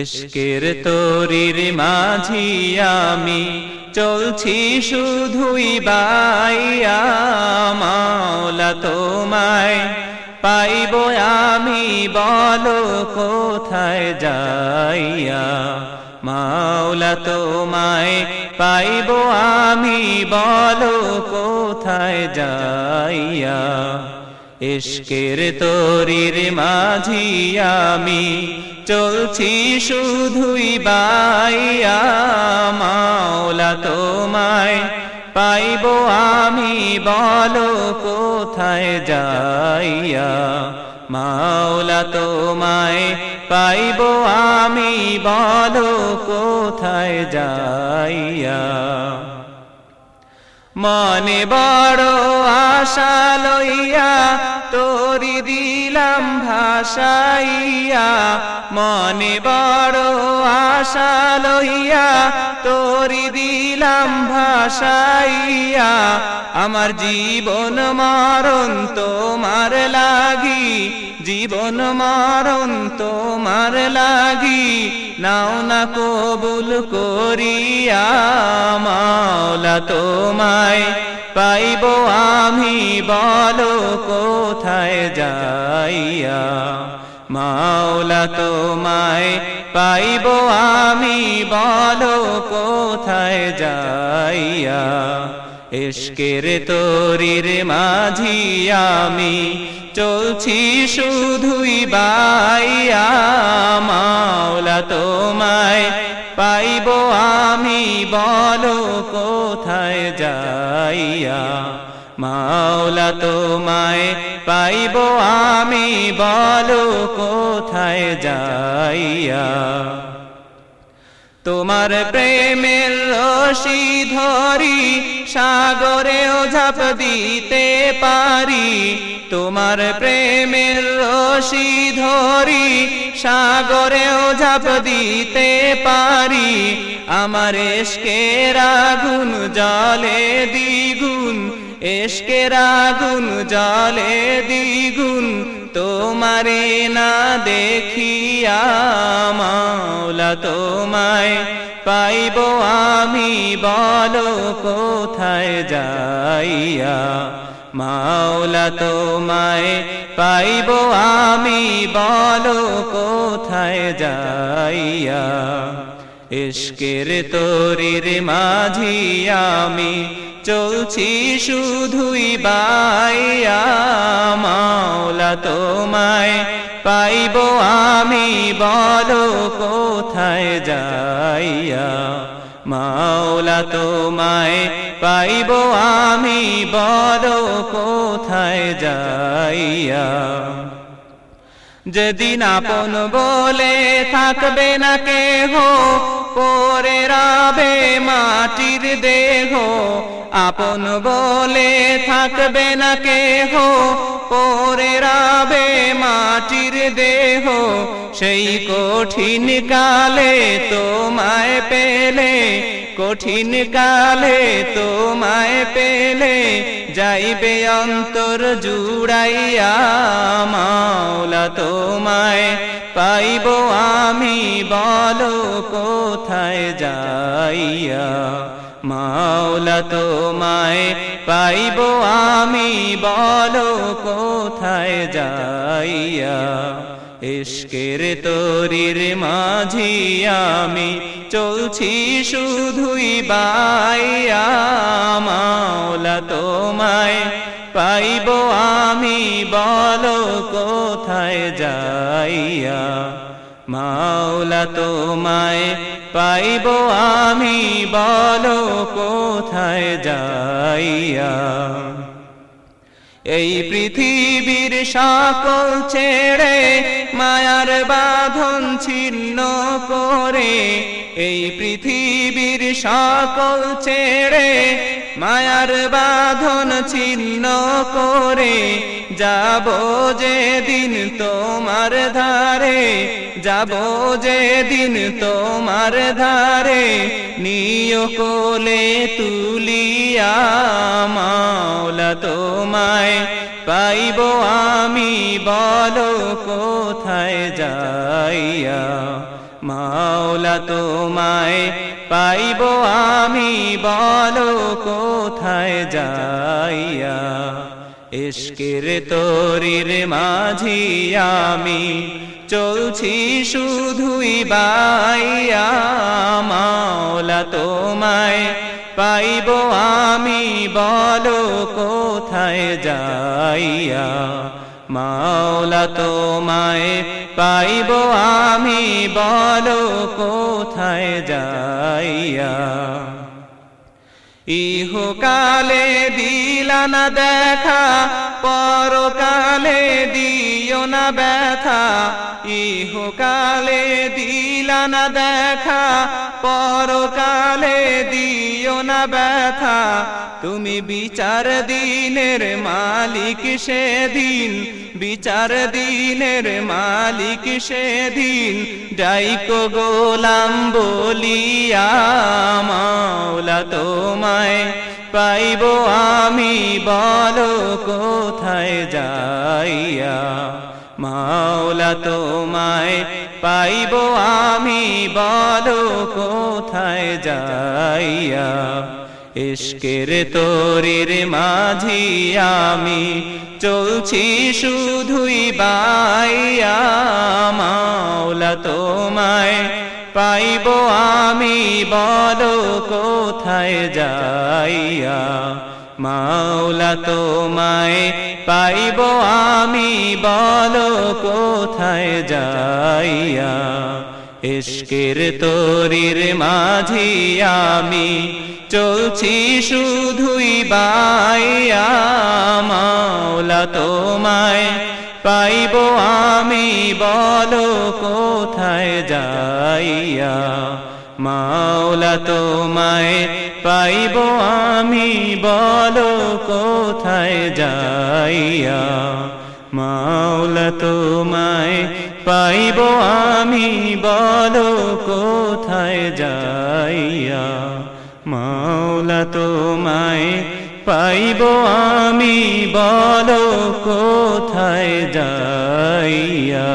ইশকের তরির মাঝি আমি চলছি শুধুই বাইয়া মাওলা তোমায় পাইব আমি বলো কোথায় যাইয়া? মাওলা তোমায় পাইব আমি বলো কোথায় যাইয়া? ইশকের তরির মাঝি আমি, চলছি শুধুই বাইয়া মাওলা তোমায়। পাইব আমি বলো কোথায় যাইয়া, মাওলা তোমায়। পাইব আমি বলো কোথায় যাইয়া। মনে বড় আশা লইয়া তোরি দিলাম ভাসাইয়া মনে বড় আশা লইয়া তোরি দিলাম ভাসাইয়া আমার জীবন মারণ তোমার লাগি জীবন মারণ তোমার লাগি, নাও না কবুল করিয়া মাওলা তোমায়। পাইব আমি বলো কোথায় যাইয়া। মাওলা তোমায়, পাইব আমি বলো কোথায় যাইয়া। ইশকের তরির মাঝি আমি চলছি শুধুই বাইয়া মাওলা তোমায়। পাইব আমি বলো কোথায় যাইয়া। মাওলা তোমায় পাইব আমি বলো কোথায় যাইয়া। তোমার প্রেমের রশি ধরি, সাগরেও ঝাঁপ দিতে পারি। তোমার প্রেমের রশি ধরি, সাগরেও ঝাঁপ দিতে পারি। আমার এসকের আগুন জলে দ্বিগুণ, এসকের আগুন জলে দ্বিগুণ তোমারে না দেখিয়া মাওলা তোমায় পাইব আমি বলো কোথায় যাইয়া? মাওলা তোমায় পাইব আমি বলো কোথায় যাইয়া? ইশকের তরির মাঝি আমি চলছি শুধুই বাইয়া, মাওলা তোমায় পাইব আমি, বলো কোথায় যাইয়া? মাওলা তোমায় পাইব আমি, বলো কোথায় যাইয়া? যেদিন আপন বলে থাকবে না কেহ পরে রাবে মাটির দেহ, আপন বলে থাকবে না কেহ। পরে রাবে মাটির দেহ, সেই কঠিন কালে তোমায় পেলে। কঠিন কালে তোমায় পেলে যাইবে অন্তর জুড়াইয়া মাওলা তোমায়। পাইব আমি বলো কোথায় যাইয়া? মাওলা তোমায়, পাইব আমি বলো কোথায় যাইয়া? ইশকের তরির মাঝি আমি চলছি শুধুই বাইয়া মাওলা তোমায় পাইব আমি, বলো কোথায় যাইয়া? মাওলা তোমায় পাইব আমি, বলো কোথায় যাইয়া? এই পৃথিবীর সকল ছেড়ে মায়ার বাঁধন ছিন্ন করে এই পৃথিবীর সকল ছেড়ে মায়ার বাঁধন ছিন্ন করে যাব যে দিন তোমার ধারে, যাব যে দিন তোমার ধারে, নিয় কোলে তুলিয়া মাওলা তোমায় পাইব আমি, বলো কোথায় যাইয়া? মাওলা তোমায় পাইব আমি, বলো কোথায় যাইয়া? ইশকের তরির মাঝি আমি, চলছি শুধুই বাইয়া। মাওলা তোমায় পাইব আমি, বলো কোথায় যাইয়া? মাওলা তোমায় পাইব আমি, বলো কোথায় যাইয়া? ইহকালে দিলা না দেখা, পরকালে দিও না ব্যথা, ইহকালে দিলা না দেখা, পরকালে দিও না ব্যথা। তুমি বিচার দিনের মালিক সেদিন, বিচার দিনের মালিক সেদিন, ডাইকো গোলাম বলিয়া মাওলা তোমায় পাইব আমি, বলো কোথায় যাইয়া? মাওলা তোমায় পাইব আমি, বলো কোথায় যাইয়া? ইশকের তোরির মাঝি আমি, চলছি শুধুই বাইয়া। মাওলা তোমায় পাইব আমি, বলো কোথায় যাইয়া? মাওলা তোমায় পাইব আমি, বলো কোথায় যাইয়া? ইশকের তোরির মাঝি আমি চলছি শুধুই বাইয়া। মাওলা তোমায় পাইব আমি, বলো কোথায় যাইয়া? মাওলা তোমায় পাইব আমি, বলো কোথায় যাইয়া? মাওলা তোমায় পাইব আমি, বলো কোথায় যাইয়া? মাওলা তোমায় পাইব আমি বলো কোথায় যাইয়া?